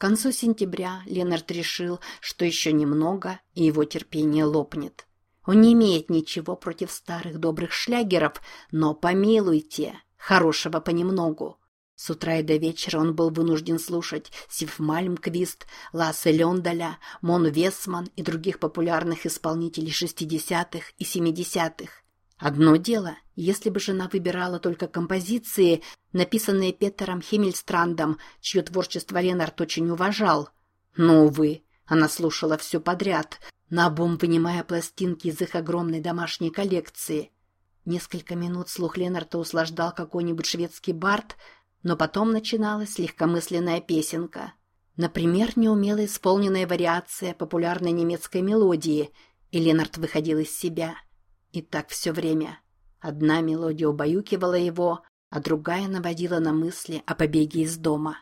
К концу сентября Ленард решил, что еще немного, и его терпение лопнет. Он не имеет ничего против старых добрых шлягеров, но помилуйте, хорошего понемногу. С утра и до вечера он был вынужден слушать Сив Мальмквист, Лассе Лёндаля, Мон Весман и других популярных исполнителей шестидесятых и семидесятых. Одно дело, если бы жена выбирала только композиции, написанные Петером Химмельстрандом, чье творчество Ленард очень уважал. Но, увы, она слушала все подряд, наобум вынимая пластинки из их огромной домашней коллекции. Несколько минут слух Ленарта услаждал какой-нибудь шведский бард, но потом начиналась легкомысленная песенка. Например, неумело исполненная вариация популярной немецкой мелодии, и Ленард выходил из себя – и так все время. Одна мелодия убаюкивала его, а другая наводила на мысли о побеге из дома.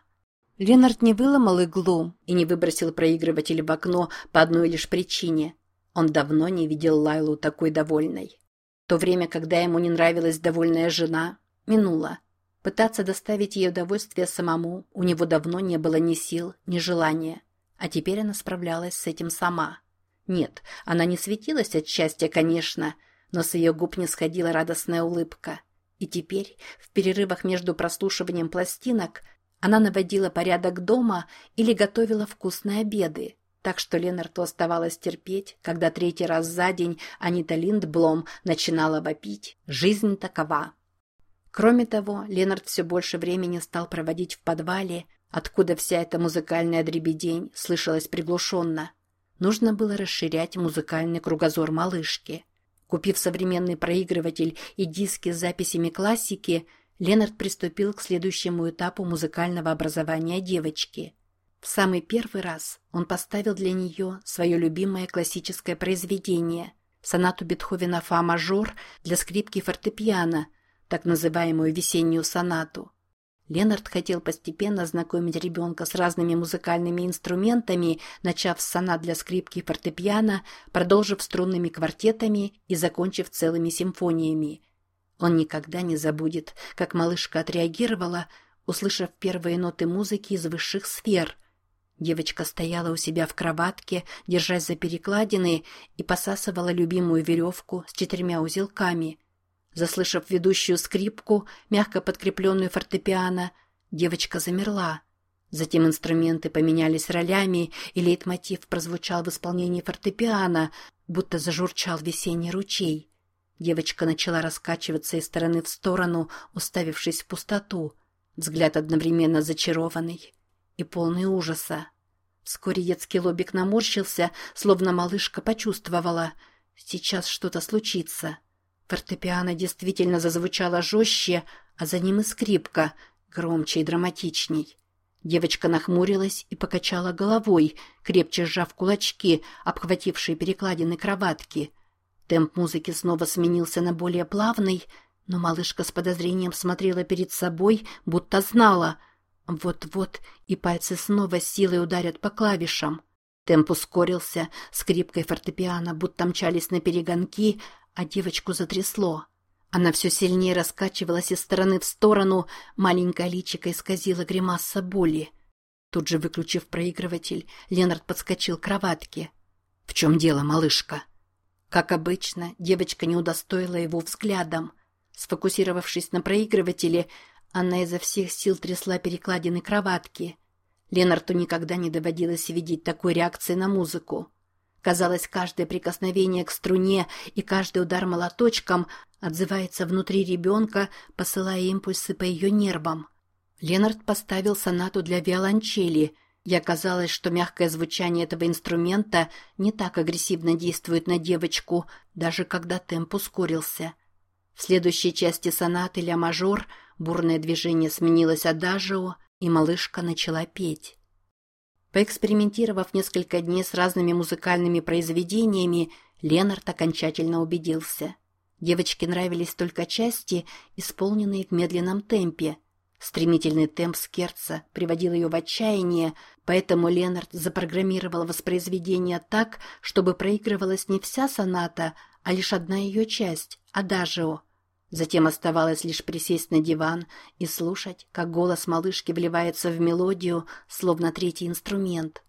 Ленард не выломал иглу и не выбросил проигрыватель в окно по одной лишь причине. Он давно не видел Лайлу такой довольной. То время, когда ему не нравилась довольная жена, минуло. Пытаться доставить ей удовольствие самому у него давно не было ни сил, ни желания. А теперь она справлялась с этим сама. Нет, она не светилась от счастья, конечно, но с ее губ не сходила радостная улыбка. И теперь, в перерывах между прослушиванием пластинок, она наводила порядок дома или готовила вкусные обеды. Так что Ленарту оставалось терпеть, когда третий раз за день Анита Линдблом начинала вопить. Жизнь такова. Кроме того, Ленард все больше времени стал проводить в подвале, откуда вся эта музыкальная дребедень слышалась приглушенно. Нужно было расширять музыкальный кругозор малышки. Купив современный проигрыватель и диски с записями классики, Ленард приступил к следующему этапу музыкального образования девочки. В самый первый раз он поставил для нее свое любимое классическое произведение – сонату Бетховена «Фа-мажор» для скрипки фортепиано, так называемую «весеннюю сонату». Ленард хотел постепенно знакомить ребенка с разными музыкальными инструментами, начав с сонат для скрипки и фортепиано, продолжив струнными квартетами и закончив целыми симфониями. Он никогда не забудет, как малышка отреагировала, услышав первые ноты музыки из высших сфер. Девочка стояла у себя в кроватке, держась за перекладины, и посасывала любимую веревку с четырьмя узелками – Заслышав ведущую скрипку, мягко подкрепленную фортепиано, девочка замерла. Затем инструменты поменялись ролями, и лейтмотив прозвучал в исполнении фортепиано, будто зажурчал весенний ручей. Девочка начала раскачиваться из стороны в сторону, уставившись в пустоту. Взгляд одновременно зачарованный и полный ужаса. Вскоре детский лобик наморщился, словно малышка почувствовала. Сейчас что-то случится. Фортепиано действительно зазвучало жестче, а за ним и скрипка, громче и драматичней. Девочка нахмурилась и покачала головой, крепче сжав кулачки, обхватившие перекладины кроватки. Темп музыки снова сменился на более плавный, но малышка с подозрением смотрела перед собой, будто знала. Вот-вот и пальцы снова силой ударят по клавишам. Темп ускорился, скрипкой фортепиано будто мчались на перегонки, а девочку затрясло. Она все сильнее раскачивалась из стороны в сторону, маленькое личико исказило гримаса боли. Тут же выключив проигрыватель, Ленард подскочил к кроватке. «В чем дело, малышка?» Как обычно, девочка не удостоила его взглядом. Сфокусировавшись на проигрывателе, она изо всех сил трясла перекладины кроватки. Ленарту никогда не доводилось видеть такой реакции на музыку. Казалось, каждое прикосновение к струне и каждый удар молоточком отзывается внутри ребенка, посылая импульсы по ее нервам. Ленард поставил сонату для виолончели, и оказалось, что мягкое звучание этого инструмента не так агрессивно действует на девочку, даже когда темп ускорился. В следующей части сонаты «Ля мажор» бурное движение сменилось адажио, и малышка начала петь. Поэкспериментировав несколько дней с разными музыкальными произведениями, Ленард окончательно убедился. Девочке нравились только части, исполненные в медленном темпе. Стремительный темп скерца приводил ее в отчаяние, поэтому Ленард запрограммировал воспроизведение так, чтобы проигрывалась не вся соната, а лишь одна ее часть – адажио. Затем оставалось лишь присесть на диван и слушать, как голос малышки вливается в мелодию, словно третий инструмент.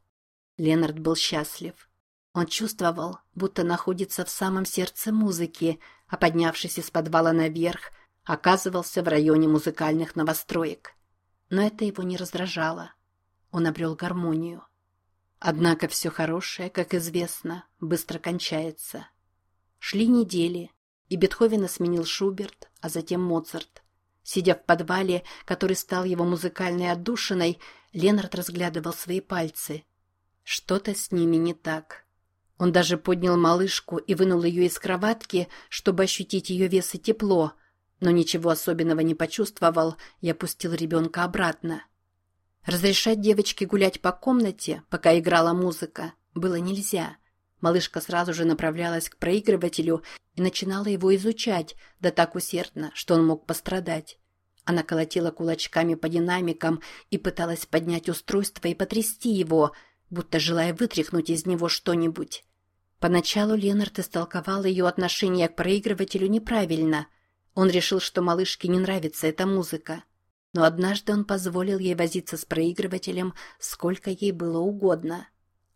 Ленард был счастлив. Он чувствовал, будто находится в самом сердце музыки, а поднявшись из подвала наверх, оказывался в районе музыкальных новостроек. Но это его не раздражало. Он обрел гармонию. Однако все хорошее, как известно, быстро кончается. Шли недели, и Бетховена сменил Шуберт, а затем Моцарт. Сидя в подвале, который стал его музыкальной отдушиной, Ленард разглядывал свои пальцы. Что-то с ними не так. Он даже поднял малышку и вынул ее из кроватки, чтобы ощутить ее вес и тепло, но ничего особенного не почувствовал и опустил ребенка обратно. Разрешать девочке гулять по комнате, пока играла музыка, было нельзя. Малышка сразу же направлялась к проигрывателю и начинала его изучать, да так усердно, что он мог пострадать. Она колотила кулачками по динамикам и пыталась поднять устройство и потрясти его, будто желая вытряхнуть из него что-нибудь. Поначалу Ленард истолковал ее отношение к проигрывателю неправильно. Он решил, что малышке не нравится эта музыка. Но однажды он позволил ей возиться с проигрывателем, сколько ей было угодно.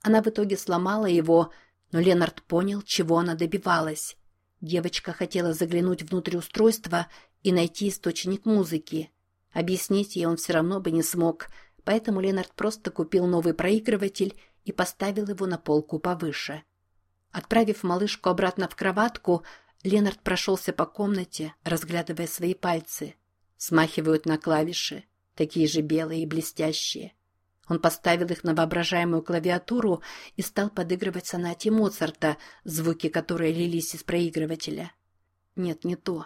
Она в итоге сломала его, но Ленард понял, чего она добивалась. Девочка хотела заглянуть внутрь устройства и найти источник музыки. Объяснить ей он все равно бы не смог, поэтому Ленард просто купил новый проигрыватель и поставил его на полку повыше. Отправив малышку обратно в кроватку, Ленард прошелся по комнате, разглядывая свои пальцы. Смахивают на клавиши, такие же белые и блестящие. Он поставил их на воображаемую клавиатуру и стал подыгрывать сонате Моцарта, звуки которой лились из проигрывателя. Нет, не то.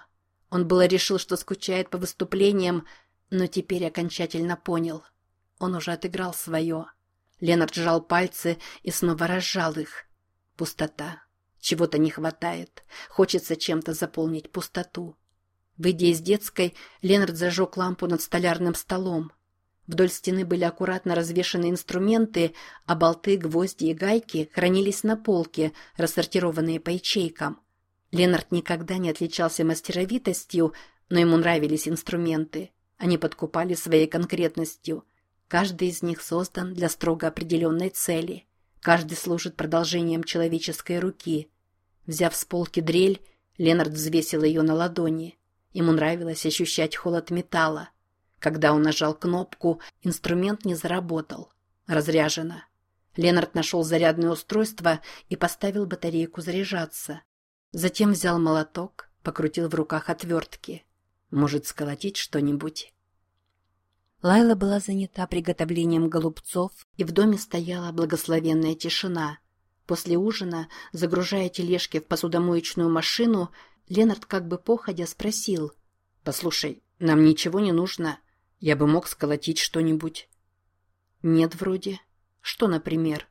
Он было решил, что скучает по выступлениям, но теперь окончательно понял. Он уже отыграл свое. Ленард сжал пальцы и снова разжал их. Пустота. Чего-то не хватает. Хочется чем-то заполнить пустоту. Выйдя из детской, Ленард зажег лампу над столярным столом. Вдоль стены были аккуратно развешаны инструменты, а болты, гвозди и гайки хранились на полке, рассортированные по ячейкам. Ленард никогда не отличался мастеровитостью, но ему нравились инструменты. Они подкупали своей конкретностью. Каждый из них создан для строго определенной цели. Каждый служит продолжением человеческой руки. Взяв с полки дрель, Ленард взвесил ее на ладони. Ему нравилось ощущать холод металла. Когда он нажал кнопку, инструмент не заработал. Разряжено. Ленард нашел зарядное устройство и поставил батарейку заряжаться. Затем взял молоток, покрутил в руках отвертки. Может, сколотить что-нибудь? Лайла была занята приготовлением голубцов, и в доме стояла благословенная тишина. После ужина, загружая тележки в посудомоечную машину, Ленард как бы походя спросил. «Послушай, нам ничего не нужно. Я бы мог сколотить что-нибудь». «Нет, вроде. Что, например?»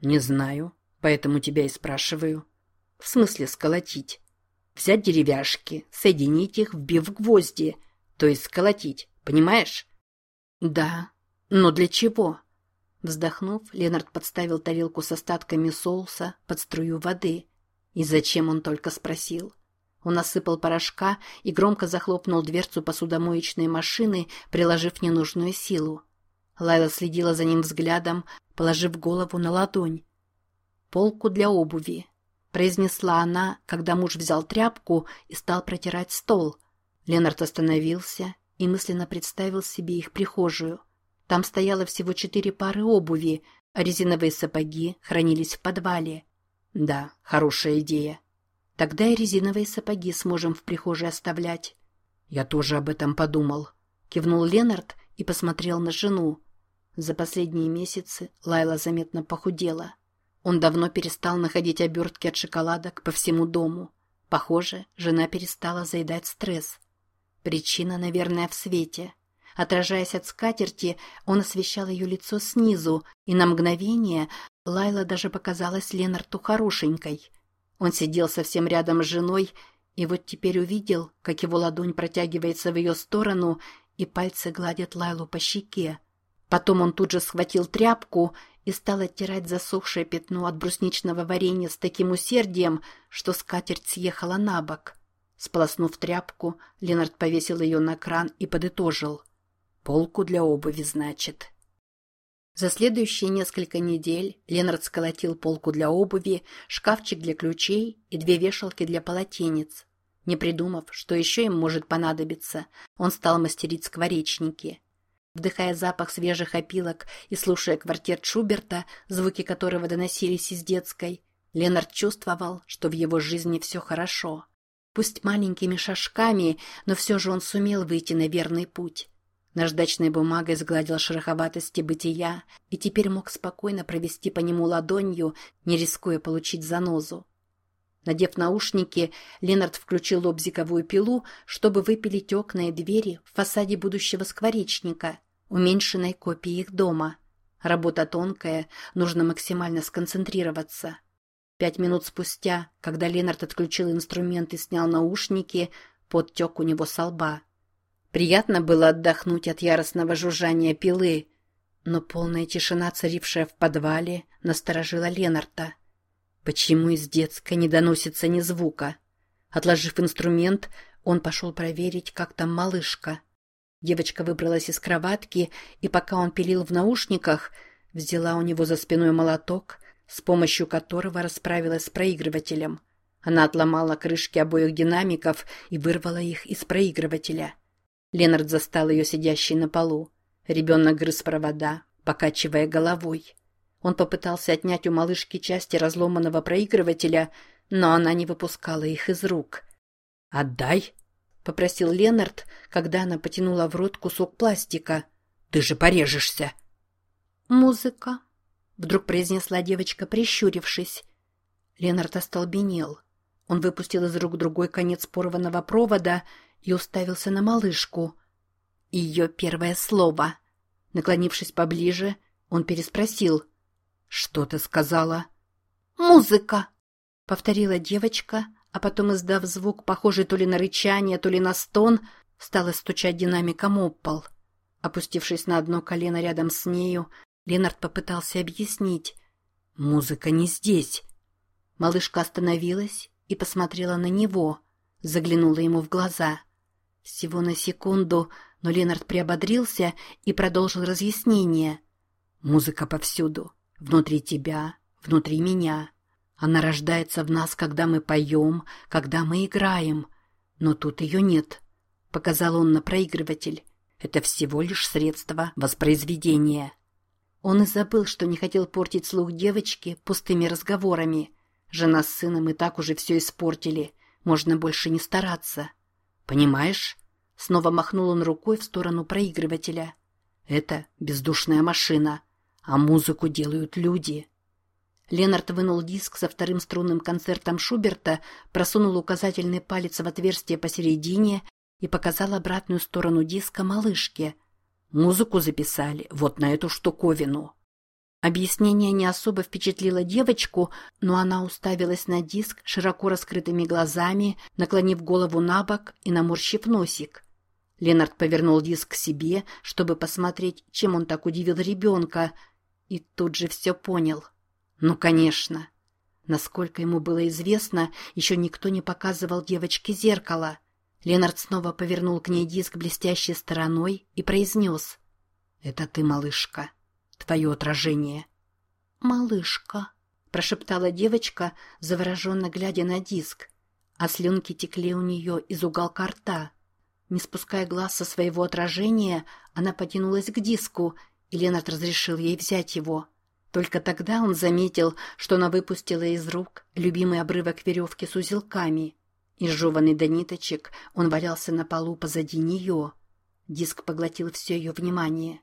«Не знаю, поэтому тебя и спрашиваю». «В смысле сколотить?» «Взять деревяшки, соединить их, вбив гвозди, то есть сколотить, понимаешь?» «Да. Но для чего?» Вздохнув, Ленард подставил тарелку с остатками соуса под струю воды. И зачем он только спросил? Он насыпал порошка и громко захлопнул дверцу посудомоечной машины, приложив ненужную силу. Лайла следила за ним взглядом, положив голову на ладонь. «Полку для обуви», — произнесла она, когда муж взял тряпку и стал протирать стол. Ленард остановился и мысленно представил себе их прихожую. Там стояло всего четыре пары обуви, а резиновые сапоги хранились в подвале. Да, хорошая идея. Тогда и резиновые сапоги сможем в прихожей оставлять. Я тоже об этом подумал. Кивнул Ленард и посмотрел на жену. За последние месяцы Лайла заметно похудела. Он давно перестал находить обертки от шоколадок по всему дому. Похоже, жена перестала заедать стресс. Причина, наверное, в свете. Отражаясь от скатерти, он освещал ее лицо снизу, и на мгновение Лайла даже показалась Ленарту хорошенькой – он сидел совсем рядом с женой, и вот теперь увидел, как его ладонь протягивается в ее сторону, и пальцы гладят Лайлу по щеке. Потом он тут же схватил тряпку и стал оттирать засохшее пятно от брусничного варенья с таким усердием, что скатерть съехала на бок. Сполоснув тряпку, Ленард повесил ее на кран и подытожил. «Полку для обуви, значит». За следующие несколько недель Ленард сколотил полку для обуви, шкафчик для ключей и две вешалки для полотенец. Не придумав, что еще им может понадобиться, он стал мастерить скворечники. Вдыхая запах свежих опилок и слушая квартет Шуберта, звуки которого доносились из детской, Ленард чувствовал, что в его жизни все хорошо. Пусть маленькими шажками, но все же он сумел выйти на верный путь. Наждачной бумагой сгладил шероховатости бытия и теперь мог спокойно провести по нему ладонью, не рискуя получить занозу. Надев наушники, Ленард включил лобзиковую пилу, чтобы выпилить окна и двери в фасаде будущего скворечника, уменьшенной копии их дома. Работа тонкая, нужно максимально сконцентрироваться. Пять минут спустя, когда Ленард отключил инструмент и снял наушники, подтек у него со лба. Приятно было отдохнуть от яростного жужжания пилы, но полная тишина, царившая в подвале, насторожила Ленарта. Почему из детской не доносится ни звука? Отложив инструмент, он пошел проверить, как там малышка. Девочка выбралась из кроватки, и пока он пилил в наушниках, взяла у него за спиной молоток, с помощью которого расправилась с проигрывателем. Она отломала крышки обоих динамиков и вырвала их из проигрывателя. Ленард застал ее сидящей на полу. Ребенок грыз провода, покачивая головой. Он попытался отнять у малышки части разломанного проигрывателя, но она не выпускала их из рук. «Отдай!» — попросил Ленард, когда она потянула в рот кусок пластика. «Ты же порежешься!» «Музыка!» — вдруг произнесла девочка, прищурившись. Ленард остолбенел. Он выпустил из рук другой конец порванного провода и уставился на малышку. Ее первое слово. Наклонившись поближе, он переспросил — «Что ты сказала?» «Музыка!» — повторила девочка, а потом, издав звук, похожий то ли на рычание, то ли на стон, стала стучать динамиком об пол. Опустившись на одно колено рядом с нею, Ленард попытался объяснить. «Музыка не здесь». Малышка остановилась и посмотрела на него, заглянула ему в глаза. Всего на секунду, но Ленард приободрился и продолжил разъяснение. «Музыка повсюду. Внутри тебя, внутри меня. Она рождается в нас, когда мы поем, когда мы играем. Но тут ее нет. Показал он на проигрыватель. Это всего лишь средство воспроизведения. Он и забыл, что не хотел портить слух девочки пустыми разговорами. Жена с сыном и так уже все испортили. Можно больше не стараться. Понимаешь? Снова махнул он рукой в сторону проигрывателя. Это бездушная машина а музыку делают люди. Ленард вынул диск со вторым струнным концертом Шуберта, просунул указательный палец в отверстие посередине и показал обратную сторону диска малышке. Музыку записали вот на эту штуковину. Объяснение не особо впечатлило девочку, но она уставилась на диск широко раскрытыми глазами, наклонив голову на бок и наморщив носик. Ленард повернул диск к себе, чтобы посмотреть, чем он так удивил ребенка — и тут же все понял. Ну, конечно. Насколько ему было известно, еще никто не показывал девочке зеркало. Ленард снова повернул к ней диск блестящей стороной и произнес. «Это ты, малышка. Твое отражение». «Малышка», — прошептала девочка, завороженно глядя на диск, а слюнки текли у нее из уголка рта. Не спуская глаз со своего отражения, она потянулась к диску и Ленард разрешил ей взять его. Только тогда он заметил, что она выпустила из рук любимый обрывок веревки с узелками. Изжеванный до ниточек, он валялся на полу позади нее. Диск поглотил все ее внимание.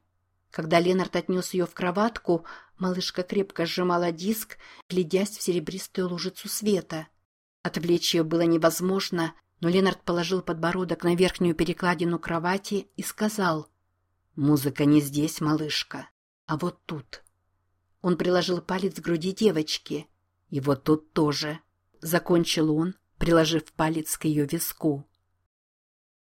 Когда Ленард отнес ее в кроватку, малышка крепко сжимала диск, глядясь в серебристую лужицу света. Отвлечь ее было невозможно, но Ленард положил подбородок на верхнюю перекладину кровати и сказал — «Музыка не здесь, малышка, а вот тут». Он приложил палец к груди девочки. «И вот тут тоже», — закончил он, приложив палец к ее виску.